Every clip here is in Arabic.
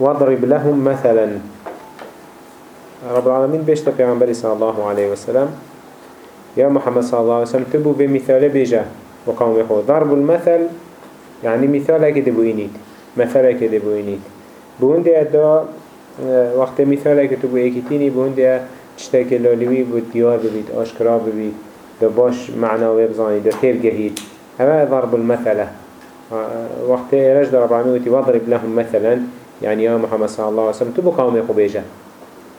واضرب لهم مثلا. رب العالمين بيشتا پیغمبر صلى الله عليه وسلم. يا محمد صلى الله عليه وسلم تبو بمثال بيجا. وقوم يخو ضرب المثل. يعني مثال كده بوينيد مثال كده بوينيد بون دي دا وقت مثال كده بو ايكتيني بون دي تشتاكي لولوي بود ديار ببيت اشكرا ببيت دا باش معنى ويبزاني دا خير جهيد هذا ضرب المثل. وقت رجل رب العالمين وضرب لهم مثلا. يعني يا محمد صلى الله عليه وسلم تبو قوم يخو بيجا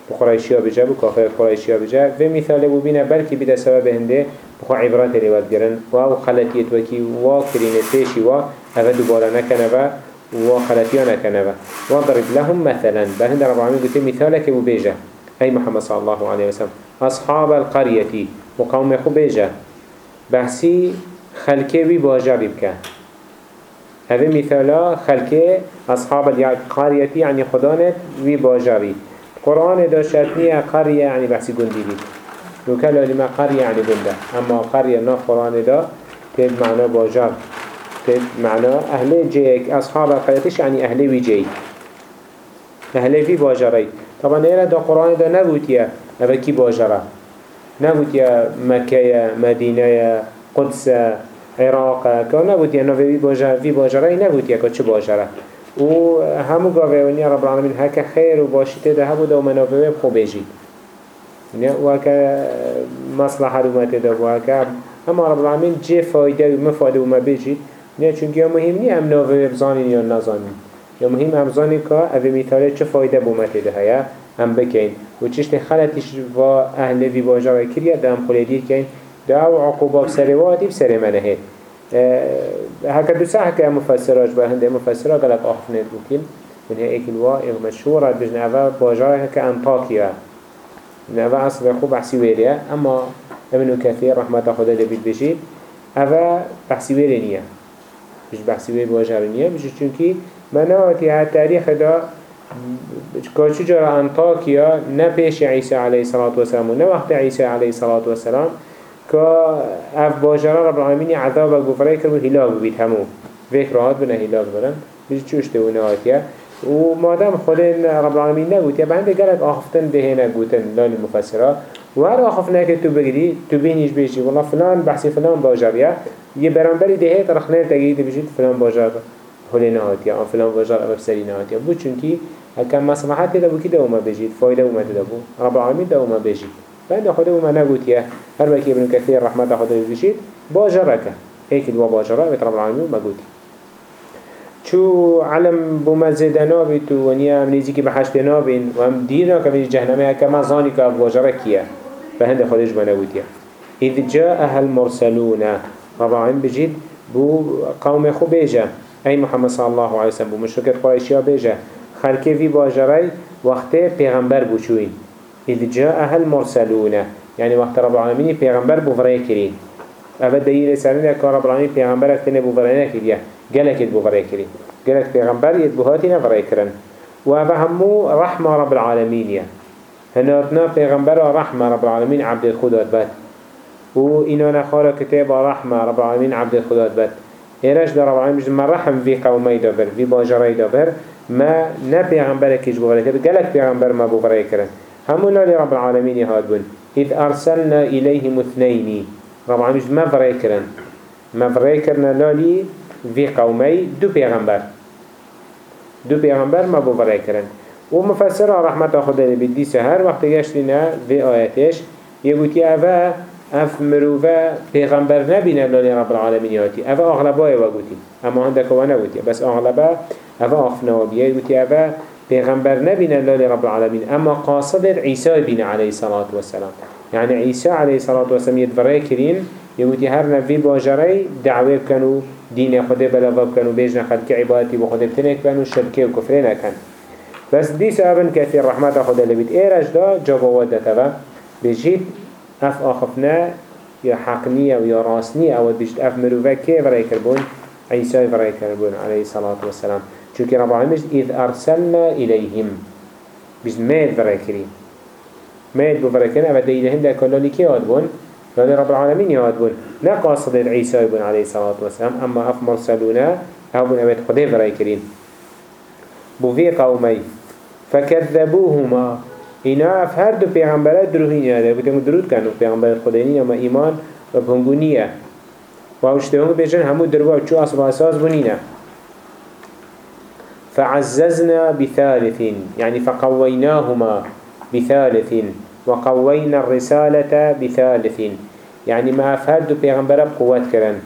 بقريشيا بجا بكافر قريشيا بجا في مثال ببينا بلكي بدا سبب هنده بخو عبرات اللي ودقرن و خلطيت وكي و كرينة تيشي و هذا دوبارا نكنبا و خلطيا نكنبا وضرب لهم مثلا. بهند رب العالمين قلت مثالك ببيجا أي محمد صلى الله عليه وسلم أصحاب القرية وقوم يخو بيجا بحسي خلقه بي باجا ببكا هذا مثالا خلقه أصحاب القرية يعني خدانت باجا بي قرآن دا شتنية قرية يعني بحثي قندي بيت وكلا لما قرية يعني قنده أما قرية نا قرآن دا تد معنى باجار تد معنى أهل جيك أصحاب القريتش يعني أهل ويجي أهل في باجاري طبعا إيرا دا قرآن دا نبوتيا أبا كي باجارة نبوتيا مكة مدينة قدس عراق که نبود یعنی وی باجره وی باجره نبود یک چه باجره. او همو گاویونی رب العالمین هک خیر و باشی تده بوده، و منافع خوب بجید نه و که مصلح رو ده و که هم رب العالمین چه فایده و مفاده و مبجید نه چونکه مهم نی هم و بزانین یا نزانین یا مهم هم که اوه میتاره چه فایده بومته ده هیا؟ هم بکین. و چشت خلطیش و اهل وی باجره کریه ده هم خلیدی کن. ده و عقوبا بسرواتی بسر منه هكا دو ساعة كا مفسراج با هنده مفسرا قلق آخفنت بكين من هي ايك الوا مشهورة بجن اوه باجار هكا أنطاكيا. من اوه اصل خوب بحسي ويريا أما ابن كثير رحمة خدا لبيت بجيد اوه بحسي ويري نيا. مش بحسي ويري باجار نيا. مش چونكي مناوتي ها التاريخ دا كاشو جرى أنطاكيا. نبيش عيسى عليه الصلاة والسلام ونوقت عيسى عليه الصلاة والسلام که اف باجرا رب العالمین عذاب گفره کرد و هلاک بید همو فکر راحت بنا هلاک برن بیش چوشته و نهاتیه و مادام خود رب العالمین نگوت یا بنده گلک آخفتن ده نگوتن لالی مفسرا. و هر آخفتن که تو بگیری تو بینیش بیشی. والله فلان بحثی فلان باجریه. یه برانبری ده ترخنه تگیری بشید فلان باجر نهاتیه آن فلان باجر أو بسری نهاتیه بود چونکی هکم مصلحت ده بو کی دوما بجید؟ فایده اومد ده بو رب العالمین دوما بجید. بعد خدا وما نقولتيه هر وكي ابن كثير رحمة خدا يزيد باجرك هيك الوا باجرة رب العالمين ما قلت شو علم بمزد نابت ونيا منيزي كي بحشت نابين وهم دينا كمي جهنمي كما باجرة كيا فهند خدش ما نقولتيه إذ جاءها المرسلون رب العالمين بجد بو قوم خو بيجا أي محمد صلى الله عليه وسلم بمشركة قريشيا بيجا خلقه في باجرة وقته پیغمبر بوشوين إذ جاءها المرسلون. يعني وقت رب العالمين بوفره كرين أبدا دليل سرنا كان رب العالمين پیغمبر اكتنه بوفره كريا قالك بوفره كرين قالك پیغمبر يتبهاتنا فرأي كرن. وهذا همو رحمة رب العالمين. يا هناتنا پیغمبر رحمة رب العالمين عبد الخدات بات و إنا كتاب رحمة رب العالمين عبد الخدات بات إيراش در رب العالمين ما رحم في قومي دابر في باجري دابر ما نا پیغمبر بوفره كرن قالك پیغمبر ما بوفره كرن همو لالي رب العالمين هاد بون إذ أرسلنا إليهم اثنين. رب العالمين ما فريكرن ما فريكرن لالي في قومي دو پیغمبر دو پیغمبر ما بو فريكرن ومفسر رحمة خدا بدي سهر وقت يشتنا في آياتش يقول أفا اف مروفا پیغمبر نبینه لالي رب العالمين ياتي افا اغلبا يوگوتي اما عندك وأنا قوتي بس آغلبا افا اخفنا وبيا يقول افا. پیغمبر نبین الله رب العالمین اما قاصد عیسی بین علیه الصلاة والسلام يعني عيسى عليه الصلاة والسلام يدفره كرين يقول هر نبي باجري دعوه بكنو دين خده بلغه بكنو بيجنا خلق عبادتي بخده بتنك بكنو شركه وكفرين كان بس دي سببا كثير رحمة خده لبيت ايرج دا جابا ودتها بجيت اف آخفنا يا حقنية ويا راسنية أو بجيت اف مروفا كيف رأي كربون عيسى رأي كربون عليه الصلاة والسلام چونك رب العالمين إذ أرسلنا إليهم. بجد ميت فريكرين ميت بفريكرين أبدا دليلهم ده كلالي كي يادبون لأن رب العالمين يادبون لا قاصد عيسى بن عليه الصلاة والسلام أما أف مرسلونا أو بن أبد خده فريكرين بوفي قومي فكذبوهما. إنا أفهر دو پیغمبرات دروهين هذا بتنو درود كانوا پیغمبرات خدينية ما إيمان وبهنگونية واشتهون بيجن همو دروا چو أساس بنينة فعززنا بثالث يعني فقويناهما بثالث وقوينا الرسالة بثالث. يعني ما أفهد دو پیغمبر بقوات كرن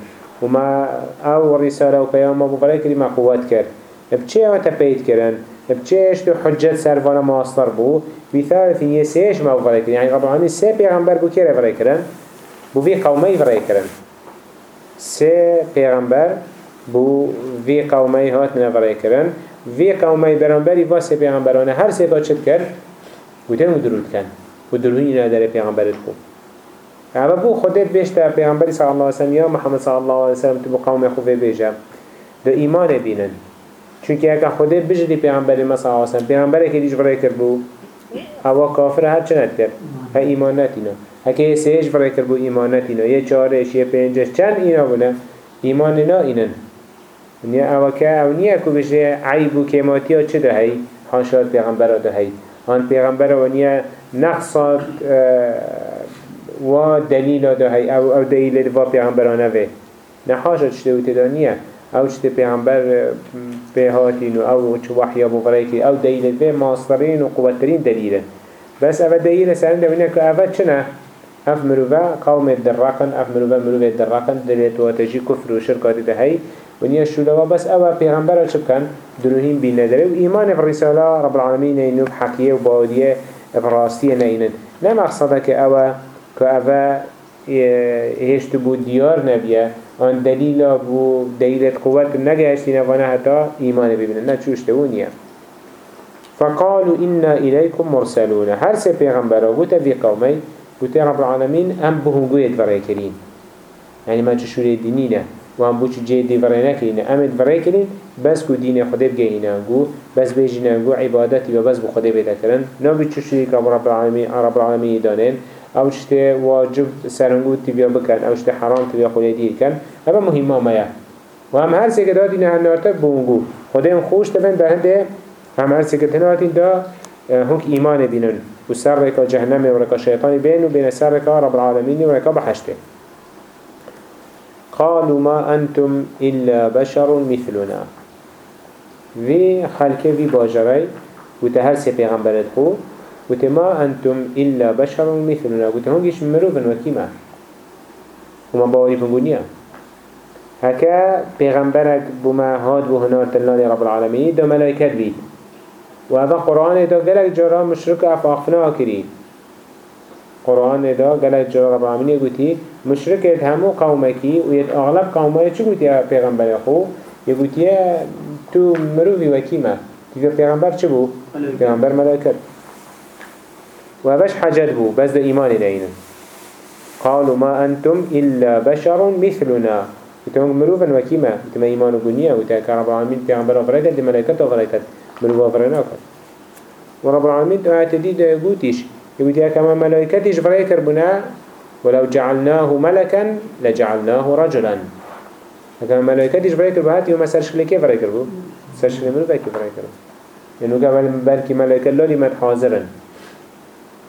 وما أو رسالة وبيام أبو فريك ما قوات كر. بچه أو تبيت كرن بچه اشتو حجت سرفانا ماستر بو بثالث يسيش ما أبو فريك يعني رب العالمين سي پیغمبر بو كره فريك كرن بو في قومي فريك كرن سي پیغمبر بو في قومي هات من فريك كرن في قومي برانبري واسي پیغمبرانه هر تا چد كر بودن و درود کن. و درودی نداره پیغمبرت بو اما بو خودت بیشتر پیغمبری صلی الله علیه وسلم یا محمد صلی الله علیه وسلم تو قوم خوبه بیجه دو ایمان بینن. چونکه اگه خودت بجدی پیغمبری ما صلی وسلم پیغمبری که دیش برای کرد بو هوا کافر هر چه کرد ها ایمان نتینا. هکه یه سهش برای کرد بو ایمان نتینا. یه چارش یه پنجش چند اینا بونه ایمان نا اینن. نیا اوه که أو نیا که بشه عیب و کماتی ها چه ده هی حاشات پیغمبر ده هی آن پیغمبر و نیا نقصات و دلیل ده هی أو أو دلیل و پیغمبرانه وی نحاشا چطه و تدانیه أو چطه پیغمبر بهاتین و أو چه وحی ابو فرایکی أو دلیل وی ماسترین و قوترین دلیل بس أو دلیل سرنده ونیا که أو چنه اف مروفا قوم درقن. اف مروفا مروفا درقن. دلیت و تجی کفر و شرکات ده ونیا شلوا بس أو پیغمبر چه بکن دروهین بین نداره و ایمان الرسالة رب العالمين اینو حقیه و باودیه براستیه نینن نه مقصده که أو که اوه هشت بود دیار نبیه آن دلیل بو دلیلت قوت نگهشتی نوانه حتی ایمان ببینن. نه چوشته ونیه فقالوا إنا إليكم مرسلون. هر سه پیغمبر بوتا في قومي بوتا رب العالمين هم بهم قويت فريكرين يعني ما تشوري دينينا وهم بوچ جدي فرينا كرين امد فري كرين بس كو دين خده بجينا نگو بس بيجينا نگو عبادتي وبس بخده بيتا كرن نبي تشوري رب العالمين رب العالمين دانين أو شته واجب سرنگو تبیا بکن أو شته حرام تبیا خونه دیر کن اما مهمه میا و هم هر سکه دادی نه نارتا بونگو خودم خوش تبن ده هنده هم هر سکه تناتین دا هنک ایمان بینن. و سر رکا جهنم و رکا شیطانی بین و بین سر رکا رب العالمین و رکا بحشته قالوا ما أنتم إلا بشر مثلنا. في خلقه في باجري وتهل سي پیغمبرت خو وتما أنتم إلا بشر مثلنا. وتهونجش مروفن وكيما وما باوري فنقونيا هكا پیغمبرك بما هاد بو هنار تلنا رب العالمين دا ملايكات بيت وهذا قرآن دا قلق جرى مشرك أفاقفنا كريم قرآن دا قلق جرى رب العالمين يقولي مشركت همو قومكي ويت أغلب قومي چو قلت يا پیغمبر خو؟ يقولي تو مروفي وكيما تيجا پیغمبر چه بو؟ پیغمبر ملايكات وبش حجد بو بس ده إيمان لينا قالوا ما أنتم إلا بشر مثلنا. وتهم مروفا وكيما وتما إيمان بنيا وتاك رب العالمين في عمبر أفريكت دي ملائكة أفريكت مروفا أفريناك ورب العالمين تعتدي ده يقوليش يقول يا كما ملائكتش فريكر بنا ولو جعلناه ملكا لجعلناه رجلا. كما ملائكتش فريكر بهات يوم سرش لكي فريكر بو سرش لمروفا كي فريكر لأنه قبل بلكي ملائكة لولي مد حاضرا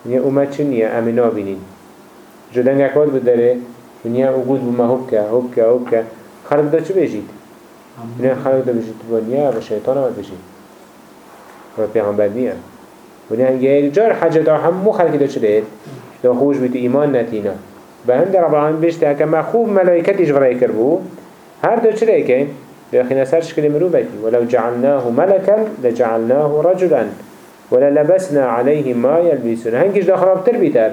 چه نیا امنا بینین جدنگ اکواد بود داره. نیا وجود بما هبکه هبکه هبکه خلق دا چه بجید؟ نیا خلق دا بجید با نیا و شیطان آمد بجید. و پیغمبر نیا و نیا هنگه جار حاجت همو خلقی دا چه دید؟ دا خوش بیتو ایمان نتینا. به هنده رب العالمین بشته اکا خوب ملائکتش فرای کر بو هر دو چه ریکن؟ داخل سر شکل مروبتی ولو جعلناه ملكا لجعلناه رجلا ولا لبسنا عليهم ما يلبسون هنگش ده خرابتر بيتر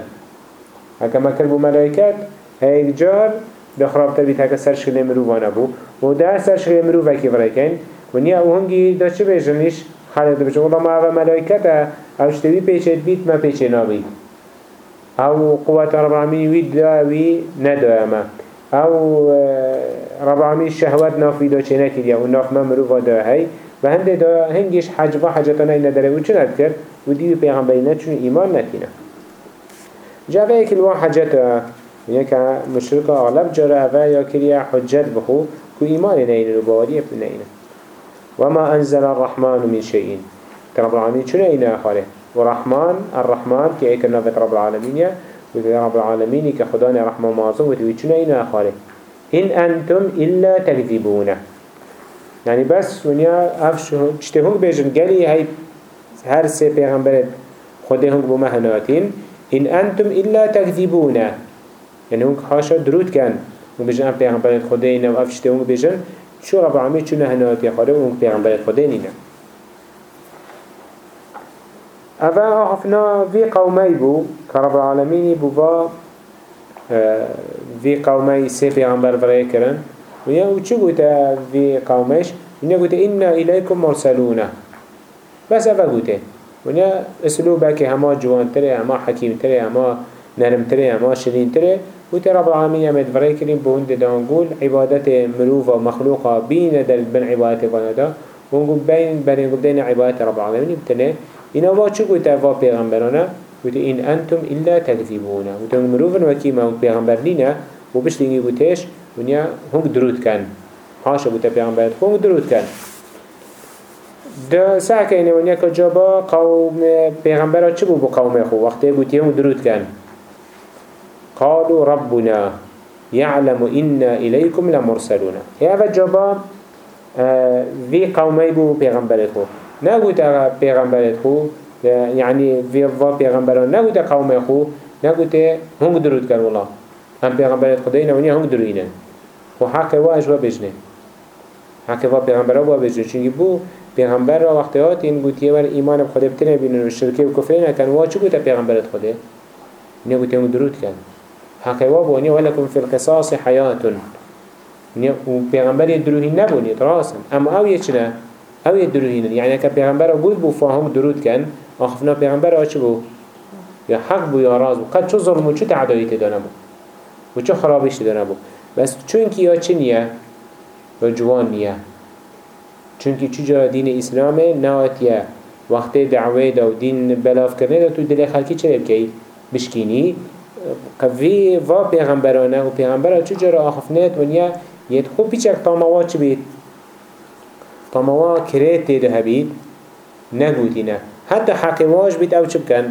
هكا ما كربو ملائكات هيك جار ده خرابتر بيت هكا سر شكل مروفان ابو و ده سر شكل مروفا كيف رايكين ونيا أو هنگي ده چه بيجنش خالد بيجن والله ما أو ملائكتا أو شتوي بيچت بيت ما بيچه نابي أو قوة رب العالمين ويد داوي نداما. أو رب العالمين الشهوات نافي دا چه نكريا و ناف ما مروفا دا هاي و هنده دا هنگش حج و حجتانه نداره. و چه ند کرد و دیو پیغمبری ند چون ایمان نتینه جاوه ایک الوان حجتا که مشرک اغلب جاره اوه یا کریا حجت بخو که ایمان نینه و باوری نینه وما أنزل الرحمن من شيء رب العالمين شنو إنا خاله ورحمن الرحمن كي ايك نفت رب العالمين وذي رب العالمين كخدان رحمة معظم وذي شنو إنا خاله إن أنتم إلا تكذبون. يعني بس ونيا أفش تشتهون بيجن قالي هاي هر سي پیغمبر خده هنگ بو مهناتين إن أنتم إلا تكذبون. يعني هنگ حاشا درود كان. وبيجن أم پیغمبر خده إنا وأفش تهونگ بيجن شو رب العالمين شو نهناتي خاله وهنگ پیغمبر خده إنا أفا أعفنا في قومي بو كرب العالمين بو با في قومي سي پیغمبر فرأي کرن وچو قوتا في قوميش؟ ونيا قوتا إنا إليكم مرسلون بس أفا قوتا. ونيا اسلوبك هما جوان تري هما حكيم تري هما نرم تري هما شرين تري. قوتا رب العالمين يمد فرأي كرين بهند دانقول عبادت مروفة مخلوقة بين دل بن عبادت فندا ونقول بين بين قبدين عبادت رب العالمين بتنه إنا وا چو قوتا وا پیغمبرانا قوتا إن أنتم إلا تكذبون قوتا مروفن وكيما پیغمبر لنا وبش ليني قوتاش ونیا هنگ درود کن. حاشا بوتا پیغمبرت هنگ درود کن. ده سعکه اینه ونیا که جابا قوم پیغمبرات چه بو قوم خو؟ وقتی بوتی هنگ درود کن. قالوا ربنا يعلم إنا إليكم لمرسلون. هذا جابا في قومي بو پیغمبرت تا پیغمبرت خو في ضا پیغمبران نقول تا قومي خو تا هنگ درود کن والله. هم پیغمبرت خداینا ونیا هنگ دروینن و حق و اجوا بجنه. حق و پیغمبر و بجنه. چونگی بو پیغمبر را وقتی هات این گوتیه ور ایمان بخوده بتنه بینن و شرکه و کفره نکن. و چو گوتا پیغمبرت نیا گوتیه هم درود کن حق و بو نیا ولکم فی القصاص حیاتون و پیغمبر یه دروهین نبونید راسن اما أو یه چنه او یه یعنی که پیغمبر بود بو فاهم درود کن. آخفنا پیغمبر آچه بو؟ یا حق بو یا راز بو؟ قد چو ظلم و چو تعداییت دانه بو. و چه خرابش داره بو. بس چون که یا چه نیه؟ یا جوان نیه. چون که چجا دین اسلامه نهاتیه؟ وقت دعوه دا و دین بلاف کرنه دا تو دل خلکی چه بکی؟ بشکینی. قوی و پیغمبرانه و پیغمبرانه چجا را آخفنت و نیه یه خوب پیچک تاموا چه بید. تاموا کرید تیده هبید نگوتی نه. حتی حقیواش بید أو بکن؟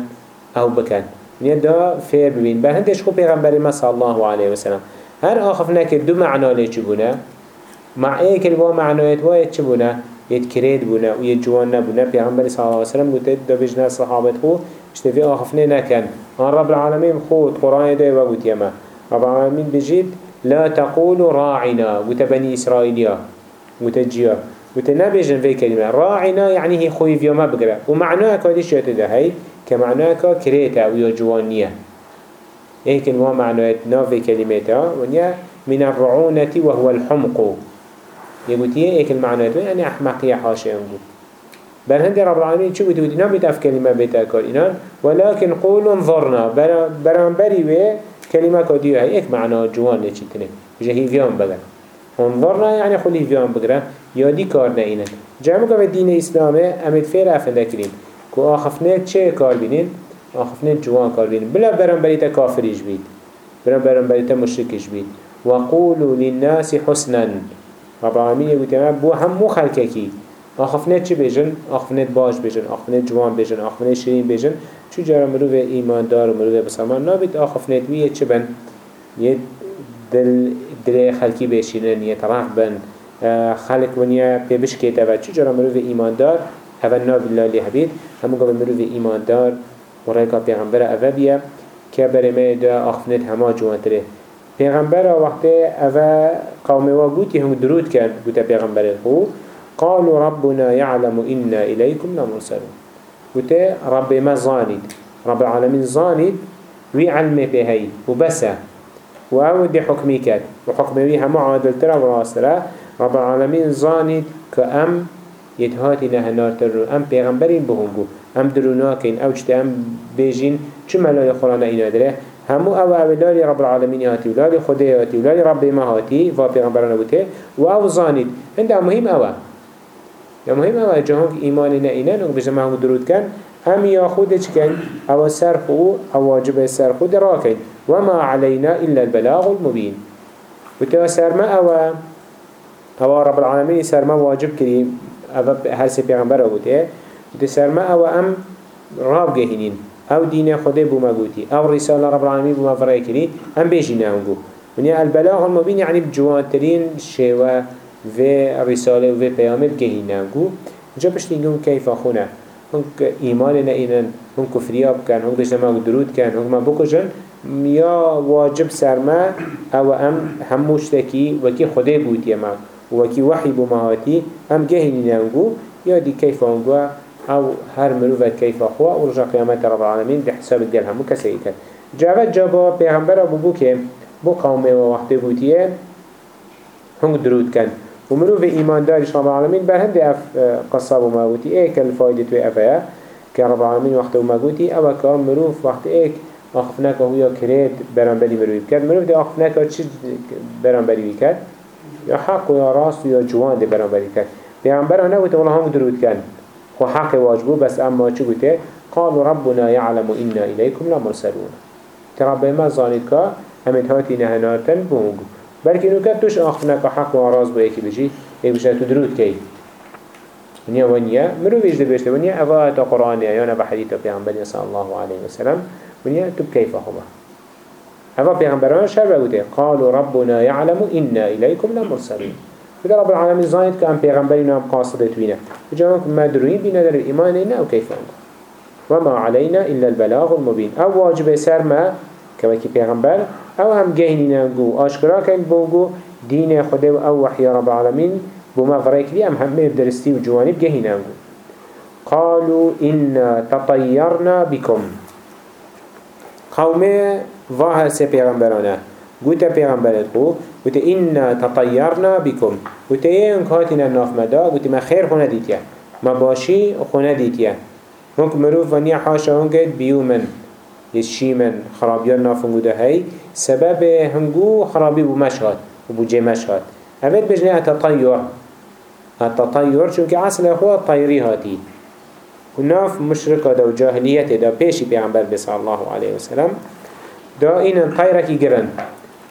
أو بکن. نیا دا فیر ببین. بر هندش خوب پیغمبری ما صلی الله علیه و سلم هر آخف نکرد دو معنا لی چی بونه؟ مع ایک الوا معنایت وایت چی بونه؟ یت کرید بونه و یت جوان نبونه. پیغمبری صلی الله علیه و سلم گوته دا بجنه صحابت خو اشتفی آخف نکن. آن رب العالمین خود قرآن دا و یما رب العالمین بجید لا تقولوا راعنا. گوته بني اسرائیلیا. گوته نبیجن في كلمة. راعنا يعني هي خوي في يوم بقرأ ومعناها كاديش يتده هاي كمعناها كريتا ويا جوانية. إيه كلمة معناها نافي كلماتها ونيا من الرعونة وهو الحمق. يقول تيه إيه المعنى يعني أحمقية حاشا يقول بل هندي رب العالمين شو بتقول إنه بتعرف كلمة بتأكل إنان ولكن قولوا انظرنا. برام بري ويه كلمة كوديو هاي. إيك معنى جوان لشيتني جهي هندوار نه یعنی خلی ویان بگره. یادی کار نه اینه. جمع که دین اسلامه امید فیر افنده کرین که آخفنه چه کار بینین؟ آخفنه جوان کار بینین. بلا برم بریت کافریش بید. برم برم بریت مشرکش بید. و قولو للناس حسنا. رب العالمین یه گوتیم بو هم مو خلکه کی؟ آخفنه چه بیجن؟ آخفنه باش بیجن آخفنه جوان بیجن آخفنه شیرین بیجن چو جارا مروف ایماندار و مروف بسامان نابید. آخفنه میه چه بن؟ یه دل دل خلقی بشینن یه طرف بن خلق ونیا پی بشکیتا و چو جارا مروف ایمان دار هذا ناب الله هبيت همو قبل مروف إيمان دار ورأيك پیغمبر أفا بيا كبر ما دا أخفنت هما جوان تره پیغمبر وقت أفا قوم وقوتي هم درود كان قوتا پیغمبر الخو قالوا ربنا يعلم إنا إليكم لمرسلون. قوتا رب ما زانيد رب العالمين زانيد ويعلم بهي وبسه وأود حكمي كات وحكمي هما عادل ترى وراسترا رب العالمين زانيد كأم يتهاتي نهنار تر أم پیغمبرين بهنگو. أم دروناكين چته أم بيجين. چو ملاي قرآن اينا دره؟ همو أو أو لالي رب العالمين هاتي ولالي خده هاتي ولالي رب ما هاتي و پیغمبران بوته و أو هنده مهم أو یا مهم أو جهانك ايمان نئينا نو بجمع هم درود كان هم ياخود چكن أو سرخو أو واجب سرخو دراكين وما علينا إلا البلاغ المبين. وتوا سرما أو أو رب العالمين سرما واجب أبا هر سي پیغمبر قوتي قوتي سرما أو أم راب جهنين. أو دين خده بما قوتي. أو رسالة رب العالمين بما فرأي كري. أم بيجينا هنقو ونيا البلاغ المبين يعني بجوان ترين شوى في رسالة وفي پیامت جهنين هنقو جا بشتي نقول كيف أخونا. هنك إيماننا إنن هنك كفرياب كان هنك دجنا ما درود كان هنك ما بكجن يا واجب سرما أو أم هموشتكي وكي خده بوتي ما وكي وحي بمهاتي أم جهنين هنقو يا دي كيف هنقو أو هر مروفة كيف أخوة ورجع قيامات رب العالمين بحساب الدل همو كسي كان جاوت جابا پیغمبر أبو بو كم بو قومه ووقت بوتيه هنگ درود كان ومروفة إيمان دارش رب العالمين برهند أف قصة وما بوتي إيه كالفايدة توي أفايا كرب العالمين وقت وما بوتي أو كان مروف وقت إيه أخفناك هو كريد برانبالي مروف كان مروف دي أخفناك چه برانبالي بكات يا حق ويا راس ويا جوان دي برانبالي كات پیغمبر أنا قلت والله هم درود كان خو حق واجبو بس اما چه قلت قالوا ربنا يعلم إنا إليكم لمرسلون تربي ما ظانيك همت هاتي نهناتن بونگو بلکه نو کد توش آخفنك حق وراز بو يكي بجي إيه بجي تدرود كي ونيا ونيا مرو بيجد بيشته ونيا أفاة قرآن يانا بحديث بيغمبر صلى الله عليه وسلم ونيا تب كيف هما؟ أفا بيغمبران شربه قلت قالوا ربنا يعلم إنا إليكم لمرسلون فده رب العالمين زايد كأن پیغمبرين هم قاصدت وينا وجاءك ما دروين بنا در الإيمان إنا أو كيف أنه وما علينا إلا البلاغ المبين. أو واجب سر ما كوكي پیغمبر أو هم جهنين نقو. آشكرا كان بونقو دين خده أو وحي رب العالمين بما فريك لي أم هم بدرستي وجوانب جهنين قالوا إنا تطيرنا بكم. قومي ظاهر سي پیغمبرانه قلت پیغمبرت خو قلت إنا تطيرنا بكم قلت إيه انك هاتنا الناف مدا قلت ما خير خونه ديتيا ما باشي خونه ديتيا هنك مروف ونيا حاشا هنك بيومن يشيمن خرابيان نافن قده هاي سبب هنگو خرابي بو مشهد وبو جي مشهد هفت بجنه التطير التطير چونك عسل اخوة طيري هاتي وناف مشركة دا وجاهلية دا بيشي بيعنبر بصلى الله عليه وسلم. دا إن طيركي قرن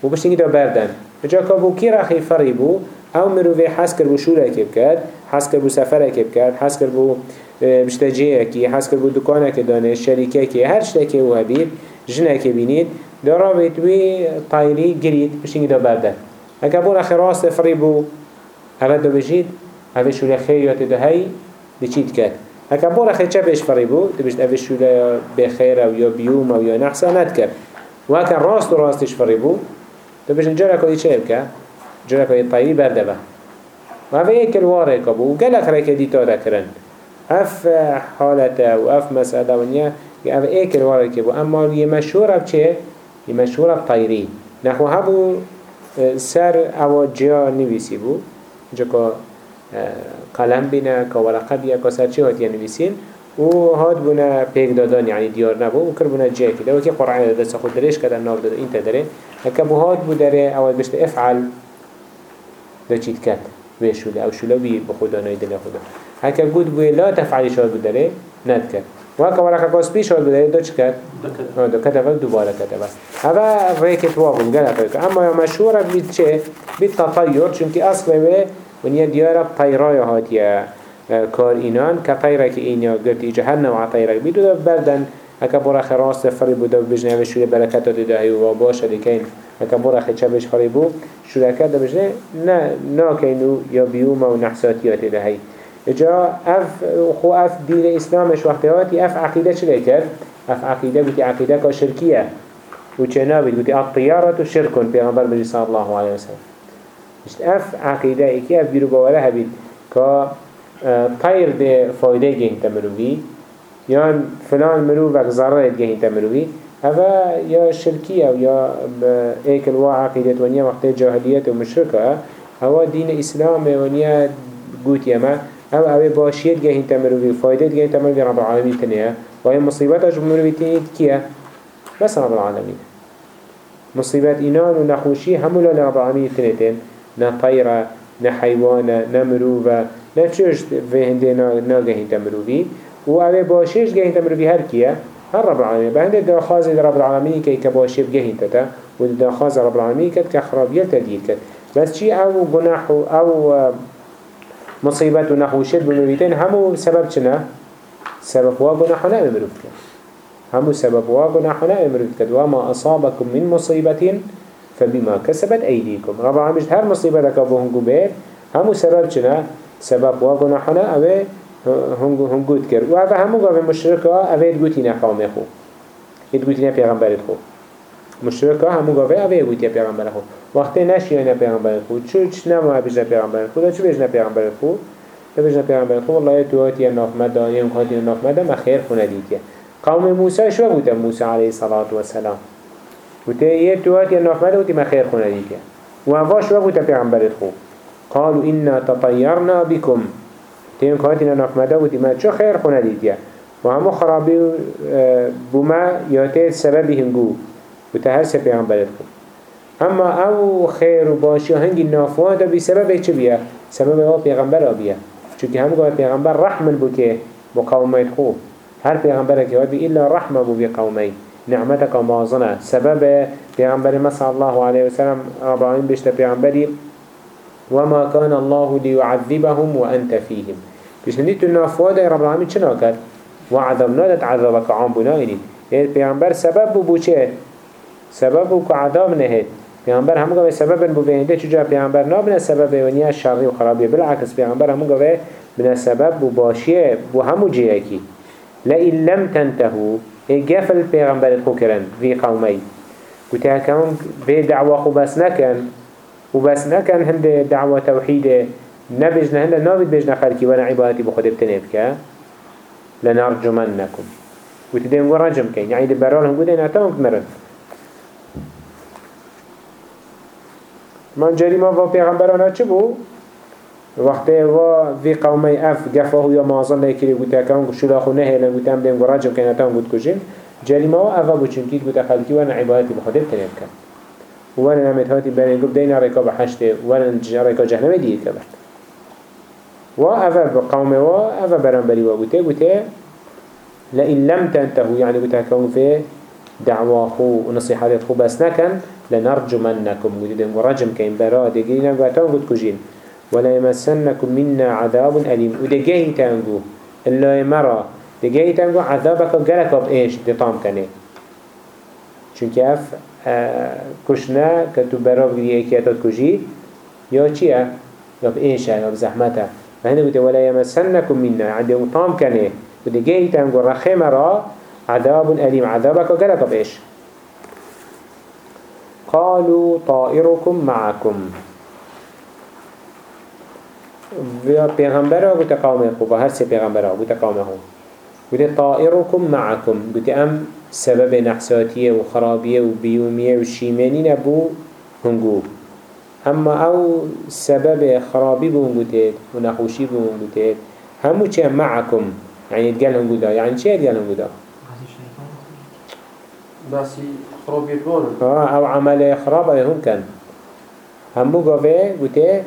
و بشتنگی دا بردن. جا کابو کی رخی فری بو أو مروفی حس کر بو شوره که بکرد حس کر بو سفره که بکرد حس کر بو بشتجیه کی حس کر بو دکانه که دانه شریکه که هر أو هبید جنه بینید. دا را بیتوی طایری گرید بشتنگی دا بردن. اگه بو رخی راست فری بو اوه دا بجید اوه شوره خیریات دا هی بچید کرد. اگه بو رخی چه بش فری بو تبشت اوه شوره بخیر أو یا بیوم أو یا نحسه ند کرد و اگه راست و راستش فری بو تو بشن جرك های چه بکه؟ جرك های طیبی برده با و اوه یک الواره و دا کرن اف حالته و اف مسئله و نیا. اوه ایک اما یه مشهور اب چه؟ یه نحو هبو سر أو جا نویسی بو که قلم بینه که ورقه بیا که سر چه هاتیه نویسین و هاد بنا پیک دادن یعنی دیار نبو و کر بنا جه کده و که قرآن دست خود درش کده ناف داده این تدره هكا بهاد بودره اول بشت افعل. دا چید کت وی شوله. او شوله بی بخدا نای دل خدا. هكا قد بوی لا تفعلی شاد بودره ند کت و هكا ورقه قاسبی شاد بودره دا چی کت؟ دا کتفه دوباره کتفه هوا ریکت واقم گل اما یا مشهور بید چه؟ بید تطیر چونکه اصل وی ونیا دیاره طیرای هاتیه کار اینان که طیره که اینیا گرد ایجا هر نوع طیره بید و بردن. هكا برا خراس فری بودا بجنه و شوری برکت داده هی و باشه دیکن هكا برا خی چبش فری بو. شرکت دا بجنه نه ناکینو یا بیوم و نحساتیات ده هی جا اف خو اف دین اسلامش وقتی اف عقیده چه کرد؟ اف عقیده بودی عقیده که شرکیه. و چه نابید بودی الطیارت و شرکن پیغمبر بجی صلی الله علیه وسلم مشت اف عقیده ای که اف بیرو باوره هبید که طیر ده فایده گهن تمروی یا فلان مرو وقت ضررت جهين تمروي هذا يا شركية ويا ايك الوا عقيدة ونيا وقت جاهلية ومشركة هوا دين إسلام ونيا قوت يما أو أو باشيت جهين تمروي فايدة جهين تمروي رب العالمين تنيا وهي مصيبات اجب مروي تنيا كيا بس رب العالمين مصيبات إنان ونخوشي همولا لرب العالمين تنيتين نا طيرة نا حيوانة نا مروفة نا تشوش في هندنا نا جهين تمروي و اوه باشش گهین تمروی هر کیه هر رب العالمين بهند داخاز رب العالمين كي كباشيب جهين تتا وداخاز رب العالمين كت كخرابيل تدير كت بس چي أو گناح أو مصيبت و نخوشت بمروفيتين همو سبب چنا سبب واقنا نعم مروف كد همو سبب واقنا نعم مروف كد وما أصابكم من مصيبة فبما كسبت أيديكم. رب العالمين هر مصيبة لك بهنگو بيت همو سبب چنا؟ سبب واقنا حنا اوه هنگو كر و اوه همو قاوه مشركة اوه ادگوتين قوم خو. ادگوتين پیغمبر خو. مشركة همو قاوه اوه ادگوتين پیغمبر خو. وقتی نشیانه پیغمبر خود چو چ نمو بیجنه پیغمبر خود چو بیجنه پیغمبر خود تو بیجنه پیغمبر خود والله تو آتی ناف مده یا مخاطی ناف مده ما خیر خونه دیگه قوم موسی شو بوده؟ موسی علیه الصلاة والسلام. بوده یه تو آتی ناف مده بوده ما خیر خونه دیگه و هوا شو بوده پیغمبر خود قالوا إنا تطيرنا بكم. تيم كاتنا ناف مده بوده ما چو خیر خونه دیگه و همو خرابی بوما یاته سببی هنگو بوده هر سه پیغمبر خود أما أو خیر و باشی هنگی نافوان دا بی سبب چه بیا؟ سبب أو پیغمبر بیا چونکه هم گوید پیغمبر رحمن بو که قومیت خوب هر پیغمبر که بی إلا رحمه بو نعمتك مازنة. سبب پیغمبر صلى الله عليه وسلم رب العالمين بيشت پیغمبری وما كان الله ليعذبهم وأنت فيهم بيش نديتو النافوة رب العالمين چنا كر وعذبنا دت عذابك عام بنائنين يعني پیغمبر سبب بو چه؟ سبب بو عذاب نهد پیامبر همون گوه سبب بو بینده چجا پیامبر نابنه سبب ونیا شری و خرابی. بالعکس پیامبر همون گوه بنا سبب بو باشیه. بو همو جیه لئن لم تنتهو اگفل پیغمبر خو کرن في قومي. قلت هكذا في دعوة خو بس نكن وبس نكن هند دعوة توحيد. نبجنا هند نابد بجنا خلقي وأنا عبادتي بخود ابتنبك لنرجمنكم. قلت دين ورجم كين. يعني دبرالهم قلت أنا أتاهم مرن من جريمة و پیغمبرانا چه بو؟ وقتی و وی قومی اف گفاه یا مازن لیکری گوته کن شلا خو نهیلن گوته هم دیم گراجم که نتان گوت کجیم. جريمة و افا بو چنکید گوته خلکی وأنا عبادتی بخوده بتنیم کن وأنا نمت هاتی بین گفت دینا ریکا بحشته وأنا ریکا جهنم دیر کبت و افا بقوم و افا برانبری و گوته گوته لئن لم تنتهو يعني گوته کن في دعواه ونصيحات خو بس نكن لنرجمنكم ودين ورجم كين برا دقينا قاتان قد كجين ولا يمسنكم منا عذاب أليم. ودقيه تانقو إلا يمرا. دقيه تانقو عذابك قلق بإيش دطام كنه چونك أف كشنا كتو برا بقريه اكياتات كجي يا چيه يا بإيشه يا بزحمته فهنا قلت ولا يمسنكم منا. عندي طام كنه ودقيه تانقو رخي مرا عذاب أليم. عذابك قلق بإيش قالوا طائركم معكم. و پیغمبر ها گوته قوم خوبا هر سه پیغمبر ها گوته قوم هم گوته طائركم معكم. گوته أم سبب نحساتیه و خرابیه و بیومیه و شیمنی نبو هنگو أما أو سبب خرابی بو هنگو و نخوشی بو هنگو همو چه معكم؟ يعني تقال هنگو دا. يعني چه تقال هنگو دا؟ بس خراب يكون آه أو عمل خراب هم كان هم بو قوه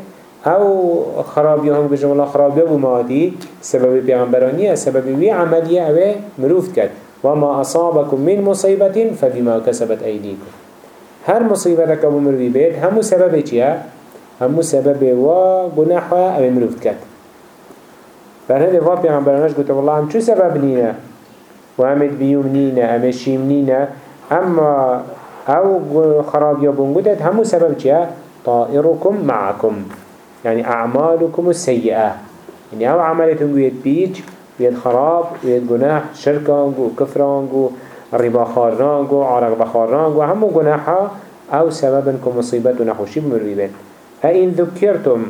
أو خرابي هم بجم الله خرابي ابو مادي سبب پیغمبرانية سبب وي عملية اوه مروفت كد وما أصابكم من مصيبة فبما كسبت أيديكم هر مصيبتك ابو مروي بيت همو سبب چيا همو سبب و گناحا أو مروفت كد فرهنده و پیغمبرانش قلت والله هم چو سبب نينا و همت بيوم نينا هم شيم اما أو خراب يابون قدت همو سبب چيا طائركم معكم يعني أعمالكم السيئة. يعني أو عملتهم ويد بيج ويد خراب ويد جناح شركانجو كفرانجو ربا خارنانجو عرق بخارنانجو همو جناحا أو سببكم مصيبة ونحوشي بمريبين فإن ذكرتم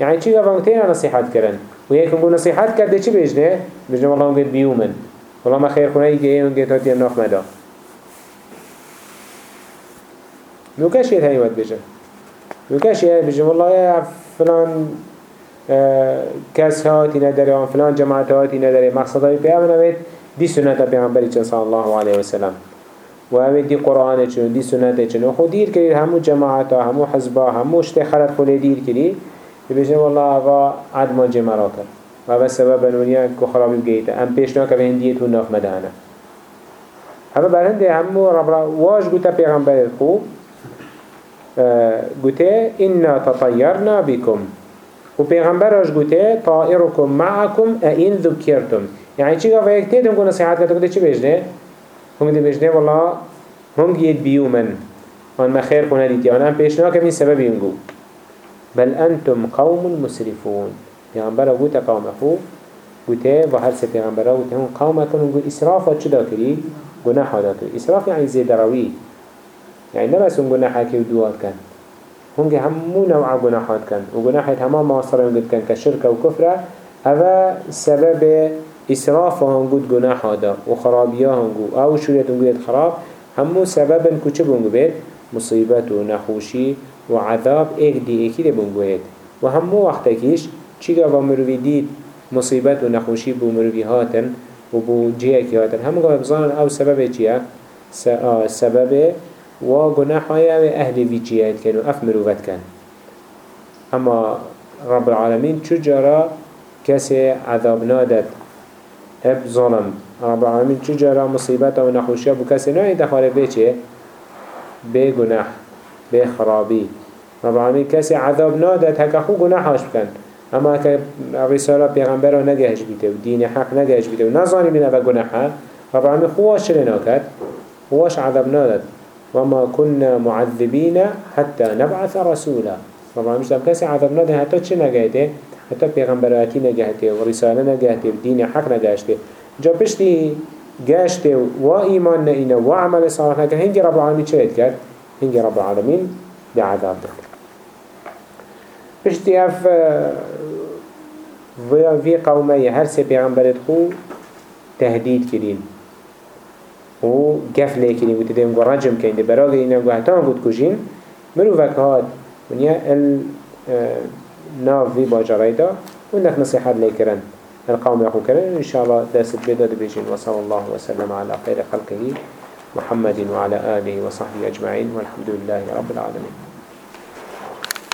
يعني چي غفانتين نصيحات كرن. ويكم قول نصيحات كرده چي بيجنه؟ بيجنه والله قد بيومن. والله ما خير خونه يجي إيه ونجي تاتي الناف مدا نو كاش يد هاي ود بيجن نو كاش يد بيجن والله يا فلان كاس هاتي ندري فلان جماعت هاتي ندري مقصد بي امن اوید دي سنة چن صلى الله عليه وسلم و اوید دي قرآن چن دي سنة چن و خود دیر کری همو جماعتا همو حزبا همو اشته خلط خود دیر کری بيجن والله اغا عد ما جمرا کر و بس سبب بنونیا که خرابی بگیتا ام پیشنا که به هندیت و ناف مدهنه همه برهنده همو رب واج گوتا پیغمبر خوب. گوته إنا تطيرنا بكم. و پیغمبرش گوته طائركم معكم این ذکرتم يعني یک تیتم کنه نصیحت کرده کده چی بجنه؟ هم دی بجنه والله هم گید بیو من آن ما کنه دیتی. آن هم پیشنا کمین سبب اینگو بل أنتم قوم مسرفون. پیغمبر گوته قوم خو گوته و هر سه پیغمبر گوته هم قوم کنون گو اسراف چه دا کری؟ گناح دا کری اسراف یعنی زیدروی. يعني نبس هم گناح که دوات کن هنگه همو نوع گناحات کن و گناحات همه معاصره هنگد کن که شرک و کفره اوه سبب إسراف هنگود گناح دا و خرابيا هنگو أو شوريت هنگود خراب. همو سببا كچه بونگو بيت مصيبت و نخوشي و عذاب ایک دی ایکی دی بونگو هید و همو وقتا کیش چیگا با مروی دید؟ مصيبت و نخوشي بو مروی هاتن و بو جيه کی هاتن. همو گا بزانن أو سبب چیه؟ سبب و گناحای أهل وی چیه کن و اف مروفت کن. اما رب العالمين چجارا کسی عذاب نادد اب ظلم. رب العالمين چجارا مصيبت و نخوشی بو کسی نایی دخاله به چه؟ به گناح به خرابی. رب العالمين کسی عذاب نادد هکا خو گناحاش بکن. اما هكا رسالة پیغمبر رو نگهش بیده و دین حق نگهش بیده و نظانی بینه و گناحه رب العالمين خواش چلی ناکد خواش عذاب نادد وما كنا معذبين حتى نبعث رسولا. العالمين مش كسي عذاب نادد حتى چه نگهته حتى پیغمبراتی نگهته و رساله نگهته و دین حق نگهشته جا پشتی گشته و ایمان نینه و عمل رب العالمین چه کرد؟ هنگی رب العالمین ده عذاب داد اف في قومي هر سي پیغمبرت خو تهدید کرین و گف لیکنی و تدیم گو رجم کن ده براغ اینا گو حتا گود کجین مرو وکهات ونیا ال ناف في باجريدا ونك نصيحة ليكرن القوم يقول كرن إن شاء الله درس بيدا دبيجين وصلى الله وسلم على خير خلقه. محمد وعلى آله وصحبه أجمعين والحمد لله رب العالمين